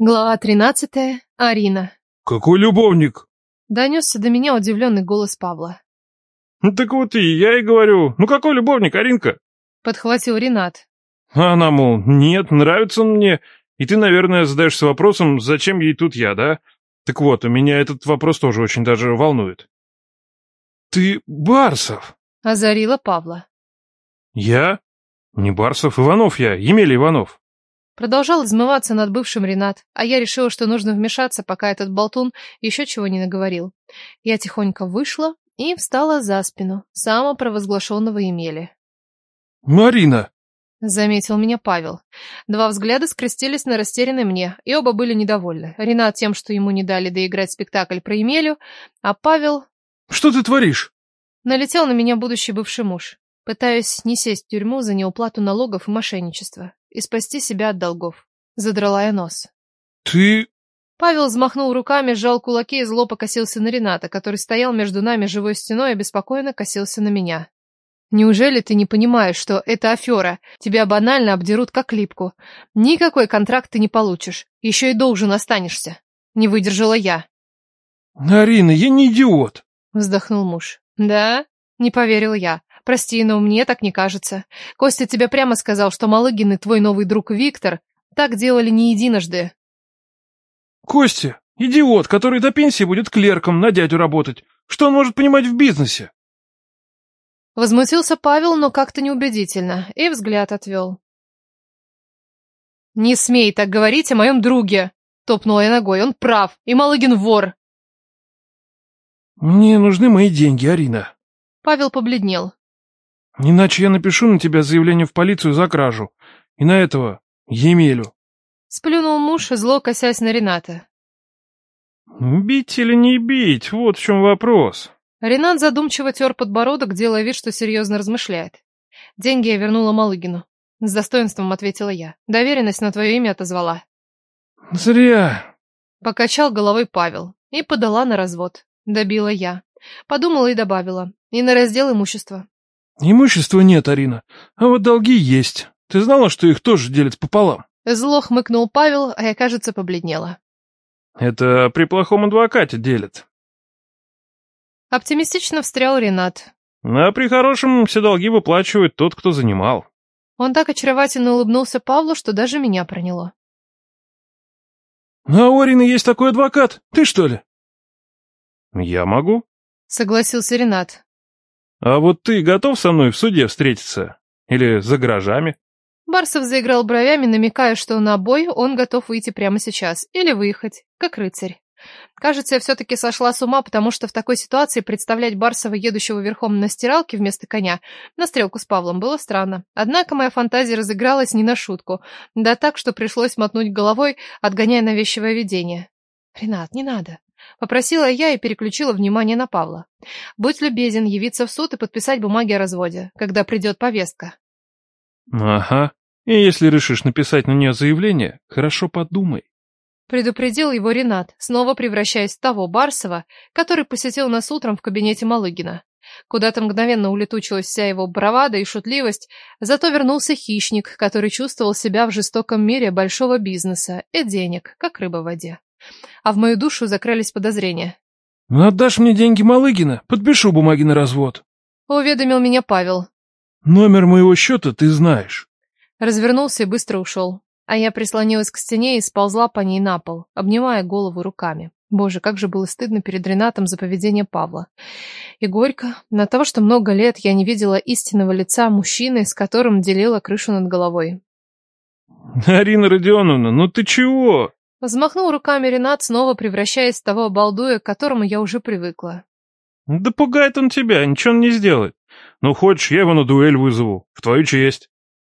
Глава тринадцатая. Арина. Какой любовник? Донесся до меня удивленный голос Павла. Ну, так вот и я и говорю. Ну какой любовник, Аринка? Подхватил Ренат. А она, мол, нет, нравится он мне. И ты, наверное, задаешься вопросом, зачем ей тут я, да? Так вот, у меня этот вопрос тоже очень даже волнует. Ты Барсов? Озарила Павла. Я? Не Барсов, Иванов я, Емеля Иванов. Продолжал измываться над бывшим Ренат, а я решила, что нужно вмешаться, пока этот болтун еще чего не наговорил. Я тихонько вышла и встала за спину самопровозглашенного Емели. «Марина!» — заметил меня Павел. Два взгляда скрестились на растерянной мне, и оба были недовольны. Ренат тем, что ему не дали доиграть спектакль про Емелю, а Павел... «Что ты творишь?» Налетел на меня будущий бывший муж. Пытаюсь не сесть в тюрьму за неуплату налогов и мошенничество и спасти себя от долгов. Задрала я нос. Ты... Павел взмахнул руками, сжал кулаки и зло покосился на Рената, который стоял между нами живой стеной и беспокойно косился на меня. Неужели ты не понимаешь, что это афера? Тебя банально обдерут как липку. Никакой контракт ты не получишь. Еще и должен останешься. Не выдержала я. Арина, я не идиот. Вздохнул муж. Да? Не поверил я. Прости, но мне так не кажется. Костя тебе прямо сказал, что Малыгин и твой новый друг Виктор так делали не единожды. Костя, идиот, который до пенсии будет клерком на дядю работать. Что он может понимать в бизнесе? Возмутился Павел, но как-то неубедительно, и взгляд отвел. «Не смей так говорить о моем друге!» — топнула я ногой. «Он прав, и Малыгин вор!» «Мне нужны мои деньги, Арина». Павел побледнел. Иначе я напишу на тебя заявление в полицию за кражу. И на этого Емелю. Сплюнул муж, зло косясь на Рената. Бить или не бить, вот в чем вопрос. Ренат задумчиво тер подбородок, делая вид, что серьезно размышляет. Деньги я вернула Малыгину. С достоинством ответила я. Доверенность на твое имя отозвала. Зря. Покачал головой Павел и подала на развод. Добила я. Подумала и добавила. И на раздел имущества. Имущества нет, Арина, а вот долги есть. Ты знала, что их тоже делят пополам? Зло хмыкнул Павел, а я, кажется, побледнела. Это при плохом адвокате делят. Оптимистично встрял Ренат. А при хорошем все долги выплачивает тот, кто занимал. Он так очаровательно улыбнулся Павлу, что даже меня проняло. А у Арины есть такой адвокат? Ты что ли? Я могу. Согласился Ренат. А вот ты готов со мной в суде встретиться? Или за гаражами? Барсов заиграл бровями, намекая, что на бой он готов выйти прямо сейчас. Или выехать, как рыцарь. Кажется, я все-таки сошла с ума, потому что в такой ситуации представлять Барсова, едущего верхом на стиралке вместо коня, на стрелку с Павлом, было странно. Однако моя фантазия разыгралась не на шутку. Да так, что пришлось мотнуть головой, отгоняя навязчивое видение. «Ренат, не надо. Попросила я и переключила внимание на Павла. Будь любезен явиться в суд и подписать бумаги о разводе, когда придет повестка. Ага. И если решишь написать на нее заявление, хорошо подумай. Предупредил его Ренат, снова превращаясь в того Барсова, который посетил нас утром в кабинете Малыгина. Куда-то мгновенно улетучилась вся его бравада и шутливость, зато вернулся хищник, который чувствовал себя в жестоком мире большого бизнеса и денег, как рыба в воде а в мою душу закрались подозрения. «Ну, «Отдашь мне деньги Малыгина, подпишу бумаги на развод», — уведомил меня Павел. «Номер моего счета ты знаешь». Развернулся и быстро ушел, а я прислонилась к стене и сползла по ней на пол, обнимая голову руками. Боже, как же было стыдно перед Ренатом за поведение Павла. И горько на того, что много лет я не видела истинного лица мужчины, с которым делила крышу над головой. «Арина Родионовна, ну ты чего?» Взмахнул руками Ренат, снова превращаясь в того балдуя, к которому я уже привыкла. «Да пугает он тебя, ничего он не сделает. Ну, хочешь, я его на дуэль вызову, в твою честь».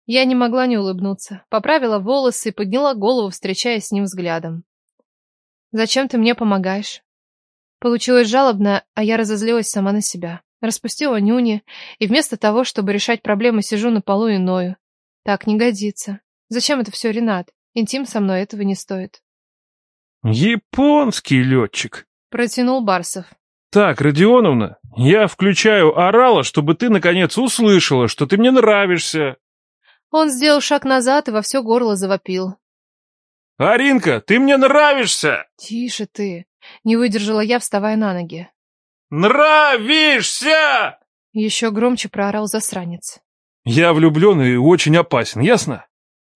Я не могла не улыбнуться, поправила волосы и подняла голову, встречаясь с ним взглядом. «Зачем ты мне помогаешь?» Получилось жалобно, а я разозлилась сама на себя. Распустила нюни, и вместо того, чтобы решать проблемы, сижу на полу и ною. Так не годится. Зачем это все, Ренат? Интим со мной этого не стоит. «Японский летчик», — протянул Барсов. «Так, Родионовна, я включаю орала, чтобы ты, наконец, услышала, что ты мне нравишься». Он сделал шаг назад и во все горло завопил. Аринка, ты мне нравишься! Тише ты. Не выдержала я, вставая на ноги. Нравишься! Еще громче проорал засранец. Я влюблен и очень опасен, ясно?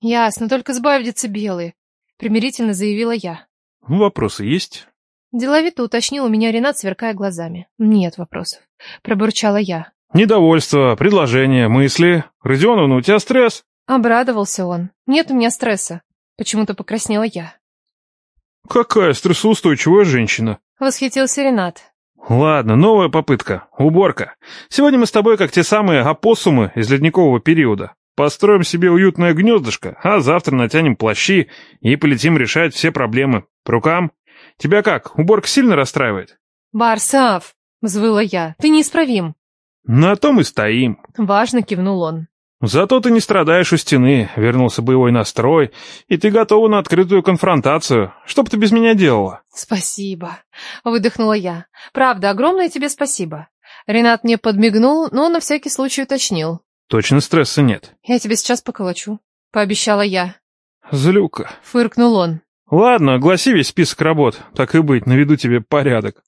Ясно, только сбавь децибелы. Примирительно заявила я. Вопросы есть? Деловито уточнил у меня Ренат, сверкая глазами. Нет вопросов. Пробурчала я. Недовольство, предложения, мысли. Родионовна, у тебя стресс? Обрадовался он. Нет у меня стресса. Почему-то покраснела я. Какая стрессоустойчивая женщина. Восхитился Ренат. Ладно, новая попытка. Уборка. Сегодня мы с тобой как те самые опоссумы из ледникового периода. Построим себе уютное гнездышко, а завтра натянем плащи и полетим решать все проблемы. По рукам? Тебя как, уборка сильно расстраивает? Барсав, взвыла я, ты неисправим. На том и стоим. Важно кивнул он. Зато ты не страдаешь у стены, вернулся боевой настрой, и ты готова на открытую конфронтацию. Что бы ты без меня делала? Спасибо, выдохнула я. Правда, огромное тебе спасибо. Ренат мне подмигнул, но на всякий случай уточнил. Точно стресса нет. Я тебе сейчас поколочу, пообещала я. Злюка. Фыркнул он. Ладно, огласи весь список работ. Так и быть, наведу тебе порядок.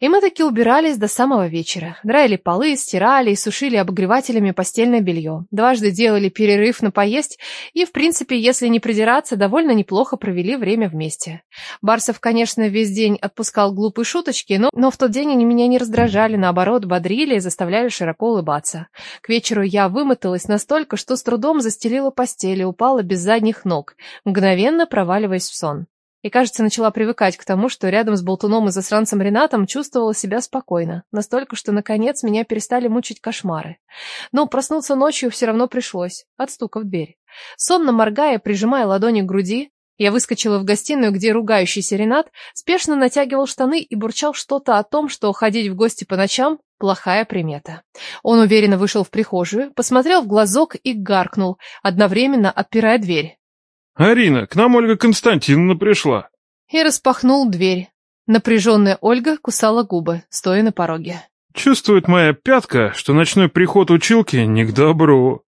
И мы таки убирались до самого вечера. Драили полы, стирали и сушили обогревателями постельное белье. Дважды делали перерыв на поесть и, в принципе, если не придираться, довольно неплохо провели время вместе. Барсов, конечно, весь день отпускал глупые шуточки, но, но в тот день они меня не раздражали, наоборот, бодрили и заставляли широко улыбаться. К вечеру я вымоталась настолько, что с трудом застелила постель и упала без задних ног, мгновенно проваливаясь в сон. И, кажется, начала привыкать к тому, что рядом с болтуном и засранцем Ренатом чувствовала себя спокойно. Настолько, что, наконец, меня перестали мучить кошмары. Но проснуться ночью все равно пришлось, от стука в дверь. Сонно моргая, прижимая ладони к груди, я выскочила в гостиную, где ругающийся Ренат спешно натягивал штаны и бурчал что-то о том, что ходить в гости по ночам – плохая примета. Он уверенно вышел в прихожую, посмотрел в глазок и гаркнул, одновременно отпирая дверь. «Арина, к нам Ольга Константиновна пришла». И распахнул дверь. Напряженная Ольга кусала губы, стоя на пороге. «Чувствует моя пятка, что ночной приход училки не к добру».